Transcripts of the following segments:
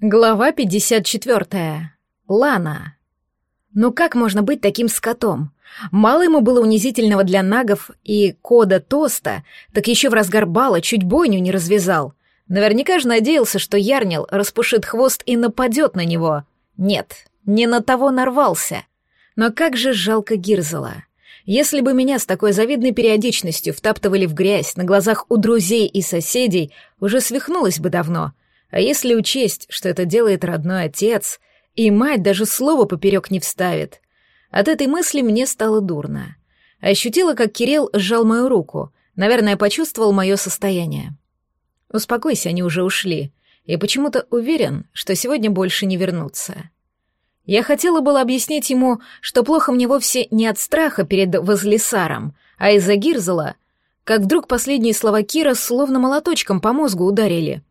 Глава 54. Лана. Ну как можно быть таким скотом? Мало ему было унизительного для нагов и кода тоста, так еще в разгар бала чуть бойню не развязал. Наверняка же надеялся, что Ярнил распушит хвост и нападет на него. Нет, не на того нарвался. Но как же жалко Гирзела. Если бы меня с такой завидной периодичностью втаптывали в грязь на глазах у друзей и соседей, уже свихнулась бы давно — а если учесть, что это делает родной отец, и мать даже слова поперек не вставит, от этой мысли мне стало дурно. Ощутила, как Кирилл сжал мою руку, наверное, почувствовал мое состояние. «Успокойся, они уже ушли», и почему-то уверен, что сегодня больше не вернутся. Я хотела было объяснить ему, что плохо мне вовсе не от страха перед возлесаром, а из-за Гирзела, как вдруг последние слова Кира словно молоточком по мозгу ударили.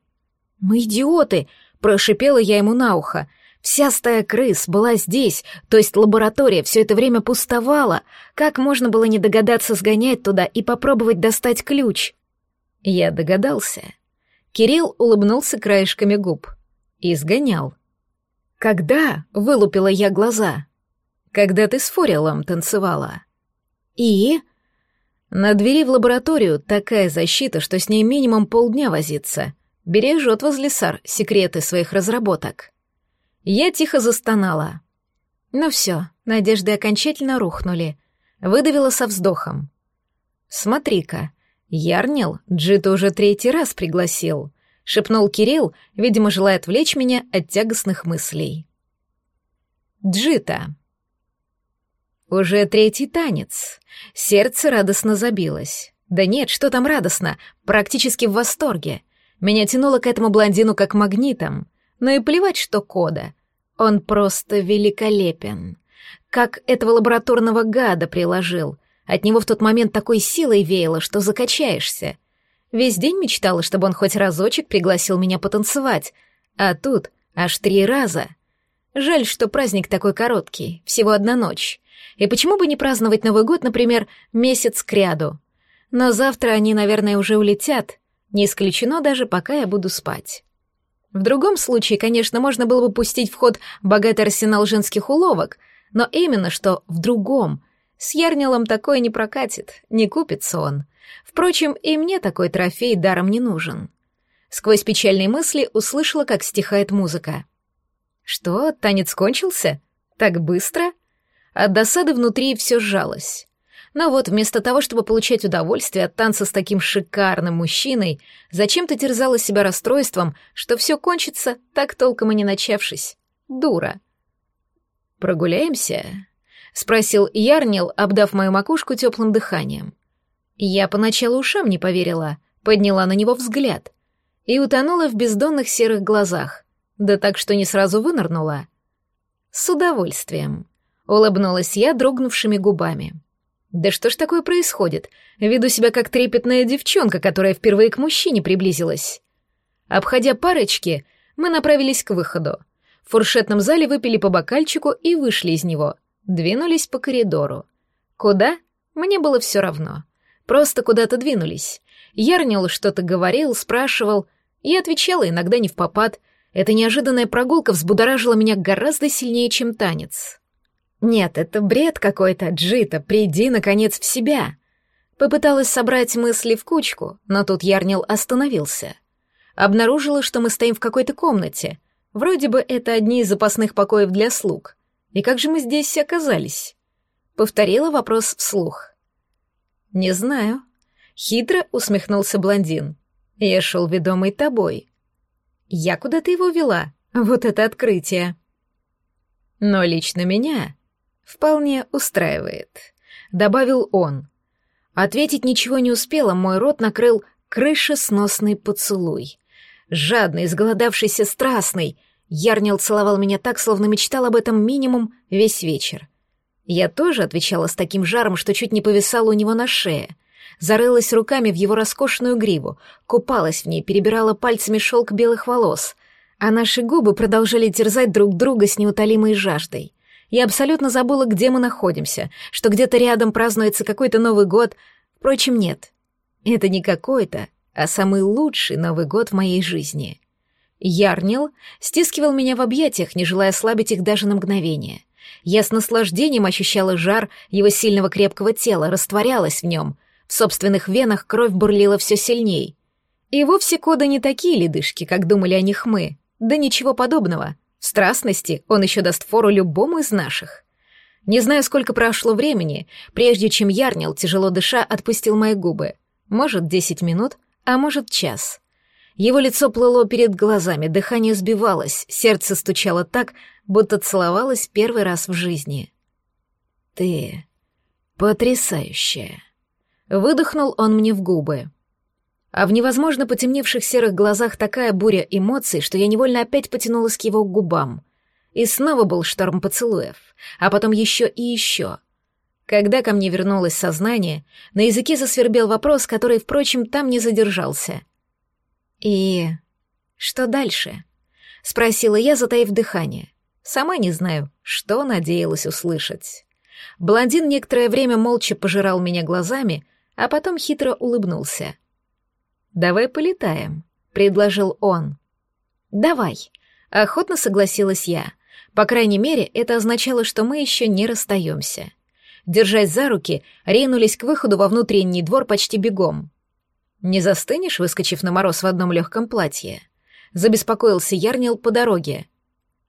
«Мы идиоты!» — прошипела я ему на ухо. «Вся стая крыс была здесь, то есть лаборатория все это время пустовала. Как можно было не догадаться сгонять туда и попробовать достать ключ?» Я догадался. Кирилл улыбнулся краешками губ. И сгонял. «Когда?» — вылупила я глаза. «Когда ты с Форелом танцевала». «И?» На двери в лабораторию такая защита, что с ней минимум полдня возиться — бережет возле сар секреты своих разработок. Я тихо застонала. Ну все, надежды окончательно рухнули. Выдавила со вздохом. «Смотри-ка, Ярнил Джита уже третий раз пригласил», — шепнул Кирилл, видимо, желая отвлечь меня от тягостных мыслей. Джита. Уже третий танец. Сердце радостно забилось. Да нет, что там радостно, практически в восторге. Меня тянуло к этому блондину как магнитом, но и плевать, что кода. Он просто великолепен. Как этого лабораторного гада приложил. От него в тот момент такой силой веяло, что закачаешься. Весь день мечтала, чтобы он хоть разочек пригласил меня потанцевать, а тут аж три раза. Жаль, что праздник такой короткий, всего одна ночь. И почему бы не праздновать Новый год, например, месяц кряду? Но завтра они, наверное, уже улетят, не исключено даже, пока я буду спать. В другом случае, конечно, можно было бы пустить в ход богатый арсенал женских уловок, но именно что в другом. С Ярнилом такое не прокатит, не купится он. Впрочем, и мне такой трофей даром не нужен. Сквозь печальные мысли услышала, как стихает музыка. «Что, танец кончился? Так быстро?» От досады внутри все сжалось. Но вот вместо того, чтобы получать удовольствие от танца с таким шикарным мужчиной, зачем-то терзала себя расстройством, что все кончится, так толком и не начавшись. Дура. «Прогуляемся?» — спросил Ярнил, обдав мою макушку теплым дыханием. Я поначалу ушам не поверила, подняла на него взгляд и утонула в бездонных серых глазах, да так, что не сразу вынырнула. «С удовольствием», — улыбнулась я дрогнувшими губами. Да что ж такое происходит? Веду себя как трепетная девчонка, которая впервые к мужчине приблизилась. Обходя парочки, мы направились к выходу. В фуршетном зале выпили по бокальчику и вышли из него. Двинулись по коридору. Куда? Мне было все равно. Просто куда-то двинулись. Ярнил что-то говорил, спрашивал. Я отвечала, иногда не в попад. Эта неожиданная прогулка взбудоражила меня гораздо сильнее, чем танец. Нет, это бред какой-то, Джита, приди, наконец, в себя. Попыталась собрать мысли в кучку, но тут Ярнил остановился. Обнаружила, что мы стоим в какой-то комнате. Вроде бы это одни из запасных покоев для слуг. И как же мы здесь оказались? Повторила вопрос вслух. «Не знаю». Хитро усмехнулся блондин. «Я шел ведомый тобой». «Я куда-то его вела. Вот это открытие». «Но лично меня «Вполне устраивает», — добавил он. Ответить ничего не успела, мой рот накрыл крышесносный поцелуй. Жадный, изголодавшийся, страстный. Ярнил целовал меня так, словно мечтал об этом минимум весь вечер. Я тоже отвечала с таким жаром, что чуть не повисала у него на шее. Зарылась руками в его роскошную гриву, купалась в ней, перебирала пальцами шелк белых волос, а наши губы продолжали терзать друг друга с неутолимой жаждой. Я абсолютно забыла, где мы находимся, что где-то рядом празднуется какой-то Новый год. Впрочем, нет. Это не какой-то, а самый лучший Новый год в моей жизни. Ярнил стискивал меня в объятиях, не желая ослабить их даже на мгновение. Я с наслаждением ощущала жар его сильного крепкого тела, растворялась в нем. В собственных венах кровь бурлила все сильней. И вовсе коды не такие ледышки, как думали о них мы. Да ничего подобного. В страстности он еще даст фору любому из наших. Не знаю, сколько прошло времени, прежде чем Ярнил, тяжело дыша, отпустил мои губы. Может, десять минут, а может, час. Его лицо плыло перед глазами, дыхание сбивалось, сердце стучало так, будто целовалось первый раз в жизни. «Ты потрясающая!» Выдохнул он мне в губы. А в невозможно потемневших серых глазах такая буря эмоций, что я невольно опять потянулась к его губам. И снова был шторм поцелуев, а потом еще и еще. Когда ко мне вернулось сознание, на языке засвербел вопрос, который, впрочем, там не задержался. «И что дальше?» — спросила я, затаив дыхание. Сама не знаю, что надеялась услышать. Блондин некоторое время молча пожирал меня глазами, а потом хитро улыбнулся. «Давай полетаем», — предложил он. «Давай», — охотно согласилась я. По крайней мере, это означало, что мы еще не расстаемся. Держась за руки, ринулись к выходу во внутренний двор почти бегом. «Не застынешь, выскочив на мороз в одном легком платье?» Забеспокоился Ярнил по дороге.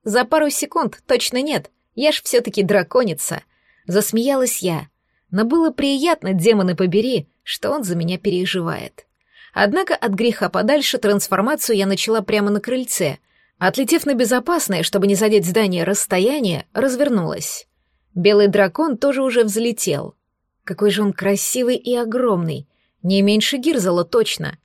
За пару секунд точно нет, я ж все-таки драконица. Засмеялась я, но было приятно, демоны побери, что он за меня переживает. Однако от греха подальше трансформацию я начала прямо на крыльце. Отлетев на безопасное, чтобы не задеть здание расстояние, развернулась. Белый дракон тоже уже взлетел. Какой же он красивый и огромный. Не меньше Гирзала точно.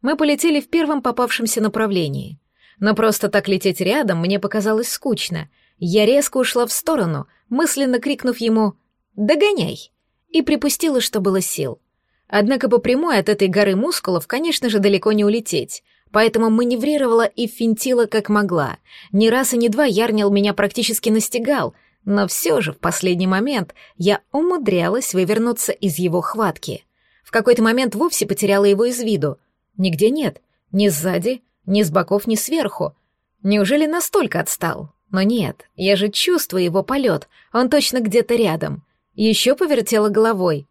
Мы полетели в первом попавшемся направлении. Но просто так лететь рядом мне показалось скучно. Я резко ушла в сторону, мысленно крикнув ему «Догоняй!» и припустила, что было сил. Однако по прямой от этой горы мускулов, конечно же, далеко не улететь, поэтому маневрировала и финтила как могла. Ни раз и ни два Ярнил меня практически настигал, но все же в последний момент я умудрялась вывернуться из его хватки. В какой-то момент вовсе потеряла его из виду. Нигде нет, ни сзади, ни с боков, ни сверху. Неужели настолько отстал? Но нет, я же чувствую его полет, он точно где-то рядом. Еще повертела головой.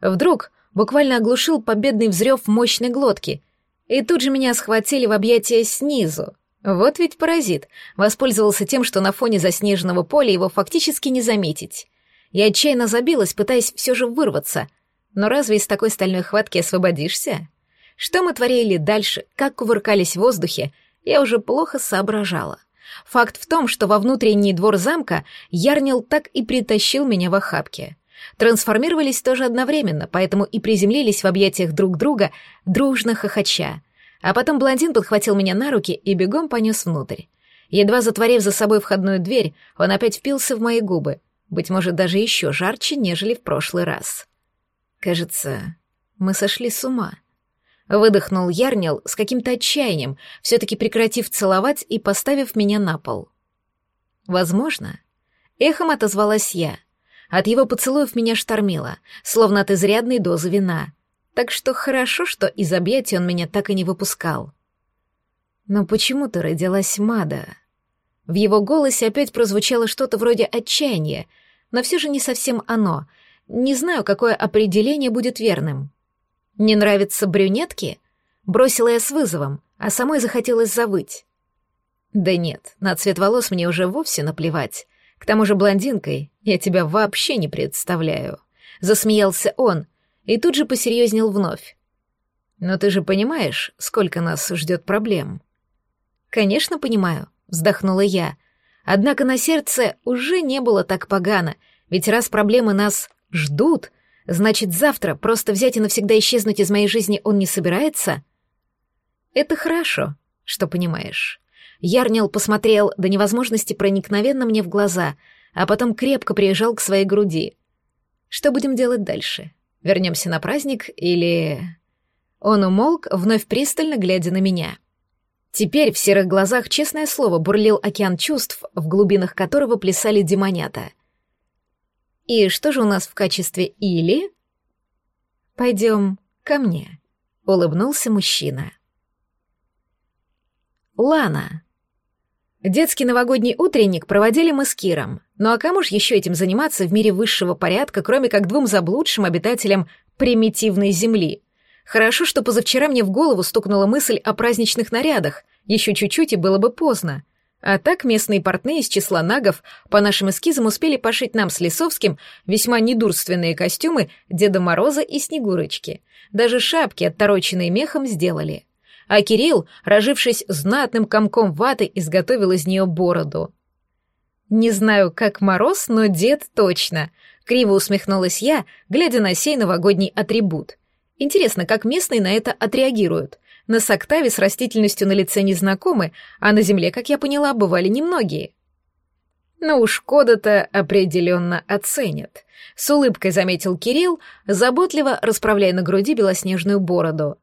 Вдруг буквально оглушил победный взрев мощной глотки, и тут же меня схватили в объятия снизу. Вот ведь паразит, воспользовался тем, что на фоне заснеженного поля его фактически не заметить. Я отчаянно забилась, пытаясь все же вырваться. Но разве из такой стальной хватки освободишься? Что мы творили дальше, как кувыркались в воздухе, я уже плохо соображала. Факт в том, что во внутренний двор замка Ярнил так и притащил меня в охапке. Трансформировались тоже одновременно, поэтому и приземлились в объятиях друг друга, дружно хохоча. А потом блондин подхватил меня на руки и бегом понес внутрь. Едва затворив за собой входную дверь, он опять впился в мои губы, быть может, даже еще жарче, нежели в прошлый раз. Кажется, мы сошли с ума. Выдохнул Ярнил с каким-то отчаянием, все-таки прекратив целовать и поставив меня на пол. Возможно. Эхом отозвалась я. От его поцелуев меня штормило, словно от изрядной дозы вина. Так что хорошо, что из объятий он меня так и не выпускал. Но почему ты родилась Мада? В его голосе опять прозвучало что-то вроде отчаяния, но все же не совсем оно. Не знаю, какое определение будет верным. «Не нравятся брюнетки?» Бросила я с вызовом, а самой захотелось завыть. «Да нет, на цвет волос мне уже вовсе наплевать. К тому же блондинкой я тебя вообще не представляю». Засмеялся он и тут же посерьезнел вновь. «Но ты же понимаешь, сколько нас ждет проблем?» «Конечно, понимаю», — вздохнула я. Однако на сердце уже не было так погано, ведь раз проблемы нас ждут, Значит, завтра просто взять и навсегда исчезнуть из моей жизни он не собирается? Это хорошо, что понимаешь. Ярнил посмотрел до невозможности проникновенно мне в глаза, а потом крепко прижал к своей груди. Что будем делать дальше? Вернемся на праздник или... Он умолк, вновь пристально глядя на меня. Теперь в серых глазах, честное слово, бурлил океан чувств, в глубинах которого плясали демонята — и что же у нас в качестве «или»? Пойдем ко мне, улыбнулся мужчина. Лана. Детский новогодний утренник проводили мы с Киром. Ну а кому ж еще этим заниматься в мире высшего порядка, кроме как двум заблудшим обитателям примитивной земли? Хорошо, что позавчера мне в голову стукнула мысль о праздничных нарядах. Еще чуть-чуть и было бы поздно. А так местные портные из числа нагов по нашим эскизам успели пошить нам с Лисовским весьма недурственные костюмы Деда Мороза и Снегурочки. Даже шапки, оттороченные мехом, сделали. А Кирилл, рожившись знатным комком ваты, изготовил из нее бороду. «Не знаю, как Мороз, но дед точно», — криво усмехнулась я, глядя на сей новогодний атрибут. «Интересно, как местные на это отреагируют?» На Соктаве с растительностью на лице незнакомы, а на Земле, как я поняла, бывали немногие. Но уж кода-то определенно оценят. С улыбкой заметил Кирилл, заботливо расправляя на груди белоснежную бороду.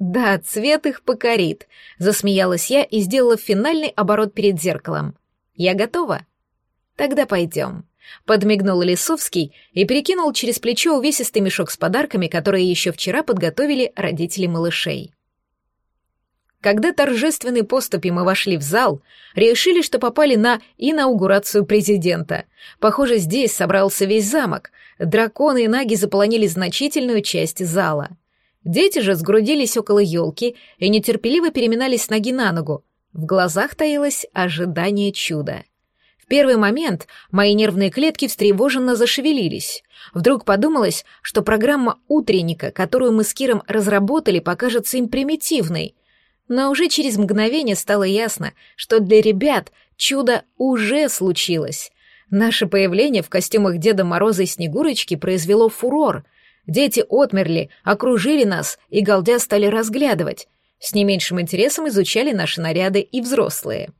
«Да, цвет их покорит», — засмеялась я и сделала финальный оборот перед зеркалом. «Я готова?» «Тогда пойдем», — подмигнул Лисовский и перекинул через плечо увесистый мешок с подарками, которые еще вчера подготовили родители малышей. Когда торжественной поступи мы вошли в зал, решили, что попали на инаугурацию президента. Похоже, здесь собрался весь замок. Драконы и наги заполонили значительную часть зала. Дети же сгрудились около елки и нетерпеливо переминались с ноги на ногу. В глазах таилось ожидание чуда. В первый момент мои нервные клетки встревоженно зашевелились. Вдруг подумалось, что программа утренника, которую мы с Киром разработали, покажется им примитивной — но уже через мгновение стало ясно, что для ребят чудо уже случилось. Наше появление в костюмах Деда Мороза и Снегурочки произвело фурор. Дети отмерли, окружили нас и галдя стали разглядывать. С не меньшим интересом изучали наши наряды и взрослые.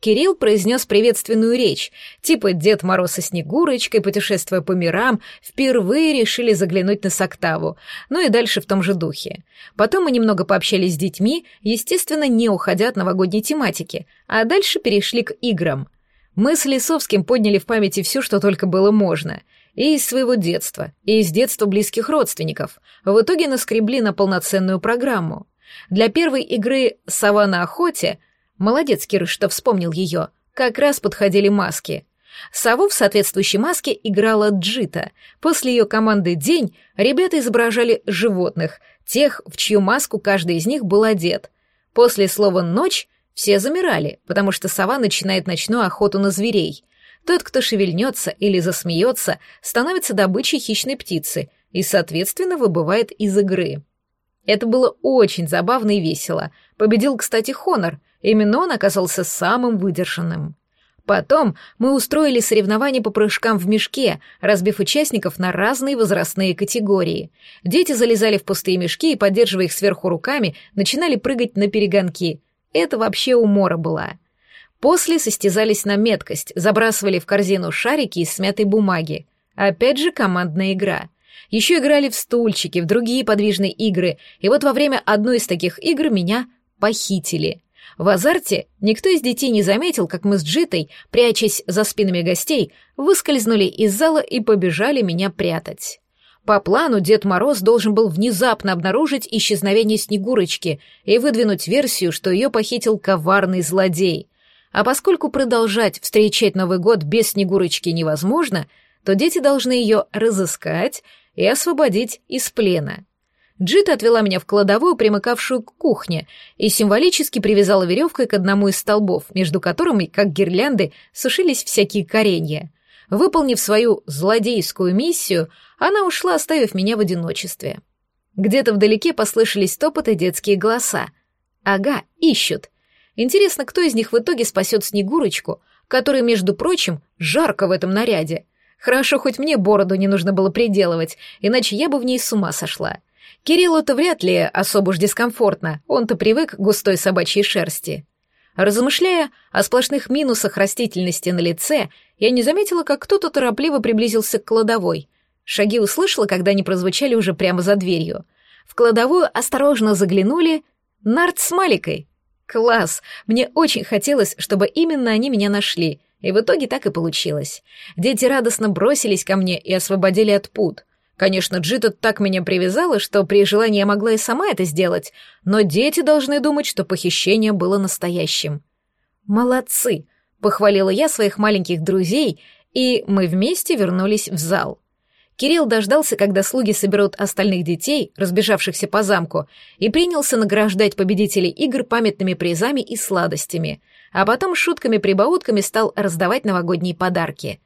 Кирилл произнес приветственную речь, типа Дед Мороз со Снегурочкой, путешествуя по мирам, впервые решили заглянуть на Соктаву, ну и дальше в том же духе. Потом мы немного пообщались с детьми, естественно, не уходя от новогодней тематики, а дальше перешли к играм. Мы с Лисовским подняли в памяти все, что только было можно. И из своего детства, и из детства близких родственников. В итоге наскребли на полноценную программу. Для первой игры «Сова на охоте» Молодец, Кир, что вспомнил ее. Как раз подходили маски. Сову в соответствующей маске играла Джита. После ее команды «День» ребята изображали животных, тех, в чью маску каждый из них был одет. После слова «ночь» все замирали, потому что сова начинает ночную охоту на зверей. Тот, кто шевельнется или засмеется, становится добычей хищной птицы и, соответственно, выбывает из игры. Это было очень забавно и весело. Победил, кстати, Хонор, Именно он оказался самым выдержанным. Потом мы устроили соревнования по прыжкам в мешке, разбив участников на разные возрастные категории. Дети залезали в пустые мешки и, поддерживая их сверху руками, начинали прыгать на перегонки. Это вообще умора была. После состязались на меткость, забрасывали в корзину шарики из смятой бумаги. Опять же командная игра. Еще играли в стульчики, в другие подвижные игры, и вот во время одной из таких игр меня похитили — в азарте никто из детей не заметил, как мы с Джитой, прячась за спинами гостей, выскользнули из зала и побежали меня прятать. По плану Дед Мороз должен был внезапно обнаружить исчезновение Снегурочки и выдвинуть версию, что ее похитил коварный злодей. А поскольку продолжать встречать Новый год без Снегурочки невозможно, то дети должны ее разыскать и освободить из плена. Джита отвела меня в кладовую, примыкавшую к кухне, и символически привязала веревкой к одному из столбов, между которыми, как гирлянды, сушились всякие коренья. Выполнив свою злодейскую миссию, она ушла, оставив меня в одиночестве. Где-то вдалеке послышались топоты детские голоса. Ага, ищут. Интересно, кто из них в итоге спасет Снегурочку, которой, между прочим, жарко в этом наряде. Хорошо, хоть мне бороду не нужно было приделывать, иначе я бы в ней с ума сошла. Кириллу-то вряд ли особо уж дискомфортно, он-то привык к густой собачьей шерсти. Размышляя о сплошных минусах растительности на лице, я не заметила, как кто-то торопливо приблизился к кладовой. Шаги услышала, когда они прозвучали уже прямо за дверью. В кладовую осторожно заглянули Нарт с Маликой. Класс! Мне очень хотелось, чтобы именно они меня нашли, и в итоге так и получилось. Дети радостно бросились ко мне и освободили от пут — Конечно, Джита так меня привязала, что при желании я могла и сама это сделать, но дети должны думать, что похищение было настоящим. «Молодцы!» — похвалила я своих маленьких друзей, и мы вместе вернулись в зал. Кирилл дождался, когда слуги соберут остальных детей, разбежавшихся по замку, и принялся награждать победителей игр памятными призами и сладостями, а потом шутками-прибаутками стал раздавать новогодние подарки.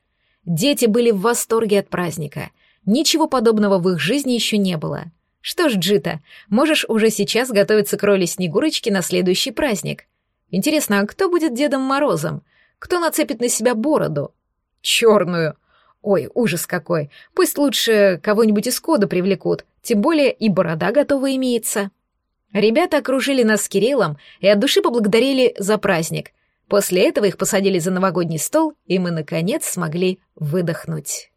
Дети были в восторге от праздника. Ничего подобного в их жизни еще не было. Что ж, Джита, можешь уже сейчас готовиться к роли Снегурочки на следующий праздник. Интересно, а кто будет Дедом Морозом? Кто нацепит на себя бороду? Черную. Ой, ужас какой. Пусть лучше кого-нибудь из кода привлекут, тем более и борода готова имеется. Ребята окружили нас с Кириллом и от души поблагодарили за праздник. После этого их посадили за новогодний стол, и мы, наконец, смогли выдохнуть.